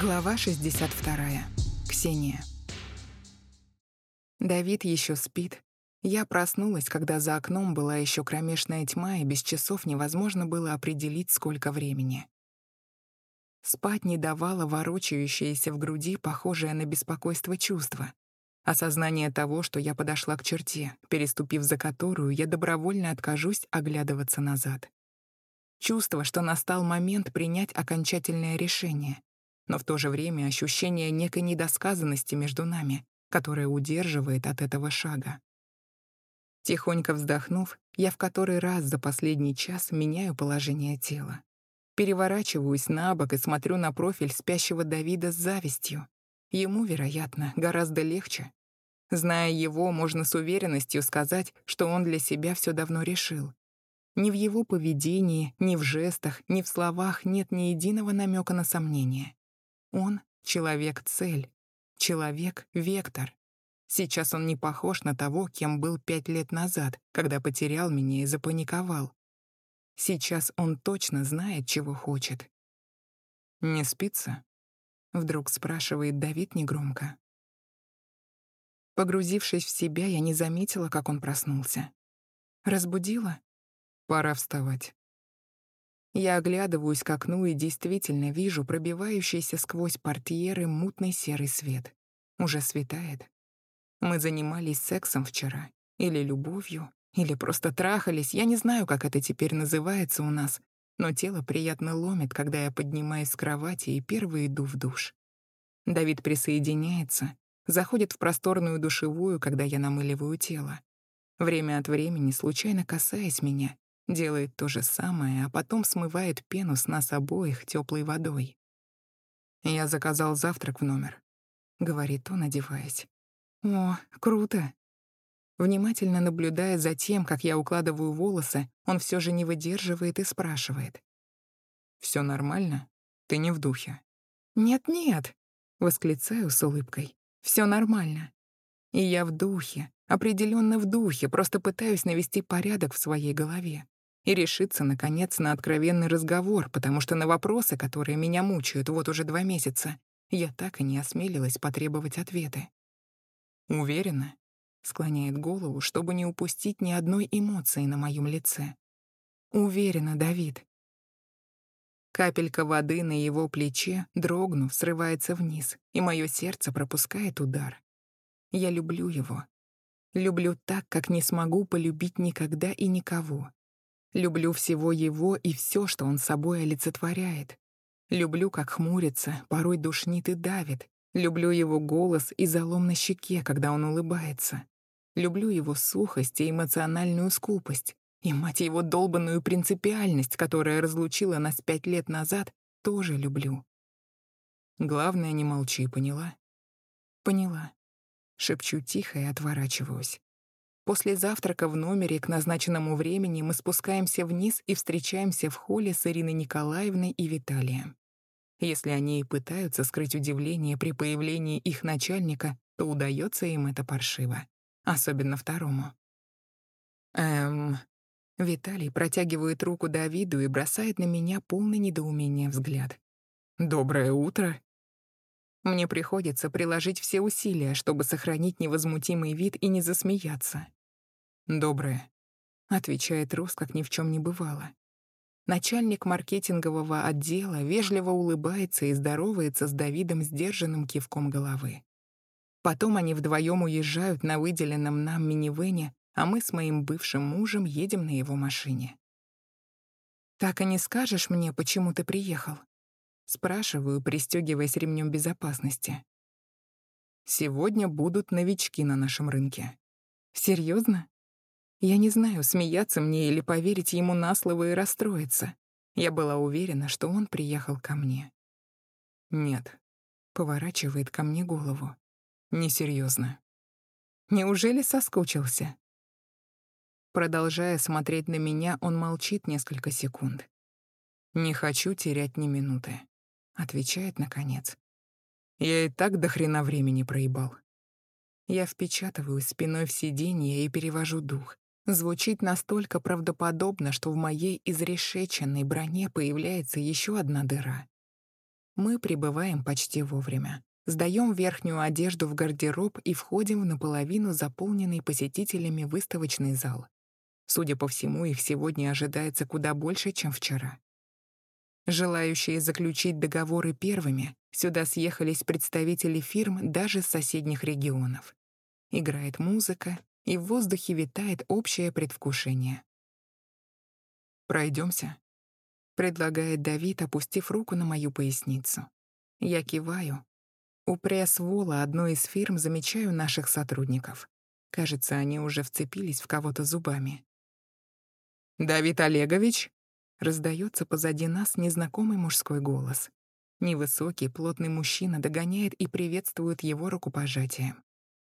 Глава 62. Ксения. Давид еще спит. Я проснулась, когда за окном была еще кромешная тьма, и без часов невозможно было определить, сколько времени. Спать не давало ворочающееся в груди, похожее на беспокойство чувство. Осознание того, что я подошла к черте, переступив за которую, я добровольно откажусь оглядываться назад. Чувство, что настал момент принять окончательное решение, но в то же время ощущение некой недосказанности между нами, которое удерживает от этого шага. Тихонько вздохнув, я в который раз за последний час меняю положение тела. Переворачиваюсь на бок и смотрю на профиль спящего Давида с завистью. Ему, вероятно, гораздо легче. Зная его, можно с уверенностью сказать, что он для себя все давно решил. Ни в его поведении, ни в жестах, ни в словах нет ни единого намека на сомнение. Он — человек-цель, человек-вектор. Сейчас он не похож на того, кем был пять лет назад, когда потерял меня и запаниковал. Сейчас он точно знает, чего хочет. «Не спится?» — вдруг спрашивает Давид негромко. Погрузившись в себя, я не заметила, как он проснулся. Разбудила? Пора вставать. Я оглядываюсь к окну и действительно вижу пробивающийся сквозь портьеры мутный серый свет. Уже светает. Мы занимались сексом вчера. Или любовью, или просто трахались. Я не знаю, как это теперь называется у нас, но тело приятно ломит, когда я поднимаюсь с кровати и первый иду в душ. Давид присоединяется, заходит в просторную душевую, когда я намыливаю тело. Время от времени, случайно касаясь меня, делает то же самое, а потом смывает пену с нас обоих теплой водой. «Я заказал завтрак в номер», — говорит он, одеваясь. «О, круто!» Внимательно наблюдая за тем, как я укладываю волосы, он все же не выдерживает и спрашивает. Все нормально? Ты не в духе?» «Нет-нет», — восклицаю с улыбкой. Все нормально. И я в духе, определенно в духе, просто пытаюсь навести порядок в своей голове и решиться, наконец, на откровенный разговор, потому что на вопросы, которые меня мучают вот уже два месяца, я так и не осмелилась потребовать ответы. «Уверена?» — склоняет голову, чтобы не упустить ни одной эмоции на моем лице. «Уверена, Давид». Капелька воды на его плече, дрогнув, срывается вниз, и мое сердце пропускает удар. Я люблю его. Люблю так, как не смогу полюбить никогда и никого. Люблю всего его и все, что он собой олицетворяет. Люблю, как хмурится, порой душнит и давит. Люблю его голос и залом на щеке, когда он улыбается. Люблю его сухость и эмоциональную скупость. И, мать его, долбанную принципиальность, которая разлучила нас пять лет назад, тоже люблю. Главное, не молчи, поняла? Поняла. Шепчу тихо и отворачиваюсь. После завтрака в номере к назначенному времени мы спускаемся вниз и встречаемся в холле с Ириной Николаевной и Виталием. Если они и пытаются скрыть удивление при появлении их начальника, то удается им это паршиво. Особенно второму. Эм... Виталий протягивает руку Давиду и бросает на меня полный недоумения взгляд. «Доброе утро!» Мне приходится приложить все усилия, чтобы сохранить невозмутимый вид и не засмеяться. «Доброе», — отвечает Рус, как ни в чем не бывало. Начальник маркетингового отдела вежливо улыбается и здоровается с Давидом сдержанным кивком головы. Потом они вдвоем уезжают на выделенном нам минивэне, а мы с моим бывшим мужем едем на его машине. «Так и не скажешь мне, почему ты приехал?» Спрашиваю, пристегиваясь ремнем безопасности. Сегодня будут новички на нашем рынке. Серьезно? Я не знаю, смеяться мне или поверить ему на слово и расстроиться. Я была уверена, что он приехал ко мне. Нет. Поворачивает ко мне голову. Несерьезно. Неужели соскучился? Продолжая смотреть на меня, он молчит несколько секунд. Не хочу терять ни минуты. Отвечает наконец. Я и так до хрена времени проебал. Я впечатываю спиной в сиденье и перевожу дух. Звучит настолько правдоподобно, что в моей изрешеченной броне появляется еще одна дыра. Мы прибываем почти вовремя. Сдаем верхнюю одежду в гардероб и входим в наполовину заполненный посетителями выставочный зал. Судя по всему, их сегодня ожидается куда больше, чем вчера. Желающие заключить договоры первыми, сюда съехались представители фирм даже с соседних регионов. Играет музыка, и в воздухе витает общее предвкушение. Пройдемся, предлагает Давид, опустив руку на мою поясницу. Я киваю. У пресс-вола одной из фирм замечаю наших сотрудников. Кажется, они уже вцепились в кого-то зубами. «Давид Олегович?» — раздается позади нас незнакомый мужской голос. Невысокий, плотный мужчина догоняет и приветствует его рукопожатием.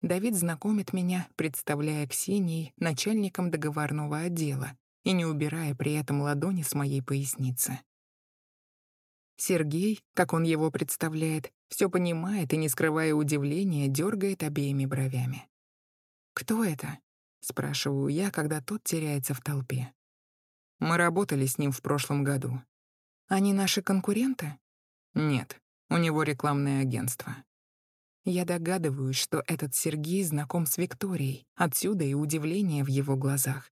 Давид знакомит меня, представляя Ксении начальником договорного отдела и не убирая при этом ладони с моей поясницы. Сергей, как он его представляет, все понимает и, не скрывая удивления, дергает обеими бровями. «Кто это?» — спрашиваю я, когда тот теряется в толпе. Мы работали с ним в прошлом году. Они наши конкуренты? Нет, у него рекламное агентство. Я догадываюсь, что этот Сергей знаком с Викторией, отсюда и удивление в его глазах.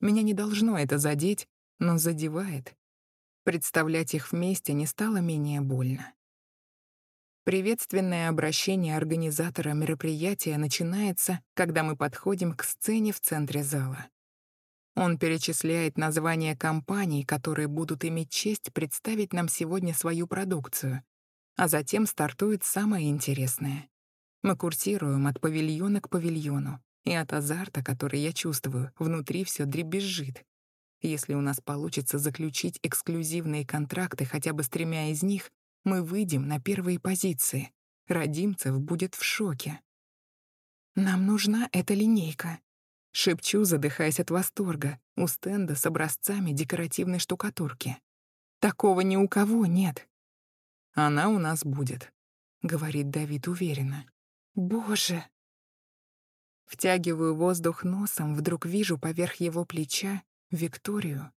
Меня не должно это задеть, но задевает. Представлять их вместе не стало менее больно. Приветственное обращение организатора мероприятия начинается, когда мы подходим к сцене в центре зала. Он перечисляет названия компаний, которые будут иметь честь представить нам сегодня свою продукцию, а затем стартует самое интересное. Мы курсируем от павильона к павильону, и от азарта, который я чувствую, внутри все дребезжит. Если у нас получится заключить эксклюзивные контракты хотя бы с тремя из них, мы выйдем на первые позиции. Родимцев будет в шоке. «Нам нужна эта линейка», Шепчу, задыхаясь от восторга, у стенда с образцами декоративной штукатурки. Такого ни у кого нет. Она у нас будет, говорит Давид уверенно. Боже! Втягиваю воздух носом, вдруг вижу поверх его плеча Викторию.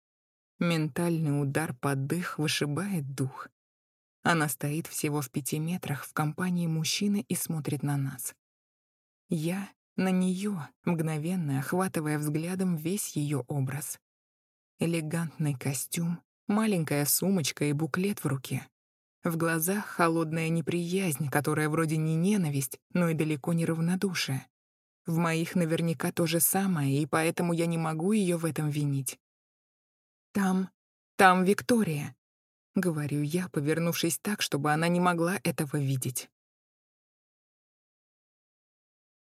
Ментальный удар под дых вышибает дух. Она стоит всего в пяти метрах в компании мужчины и смотрит на нас. Я на нее, мгновенно охватывая взглядом весь ее образ. Элегантный костюм, маленькая сумочка и буклет в руке. В глазах холодная неприязнь, которая вроде не ненависть, но и далеко не равнодушие. В моих наверняка то же самое, и поэтому я не могу ее в этом винить. «Там, там Виктория», — говорю я, повернувшись так, чтобы она не могла этого видеть.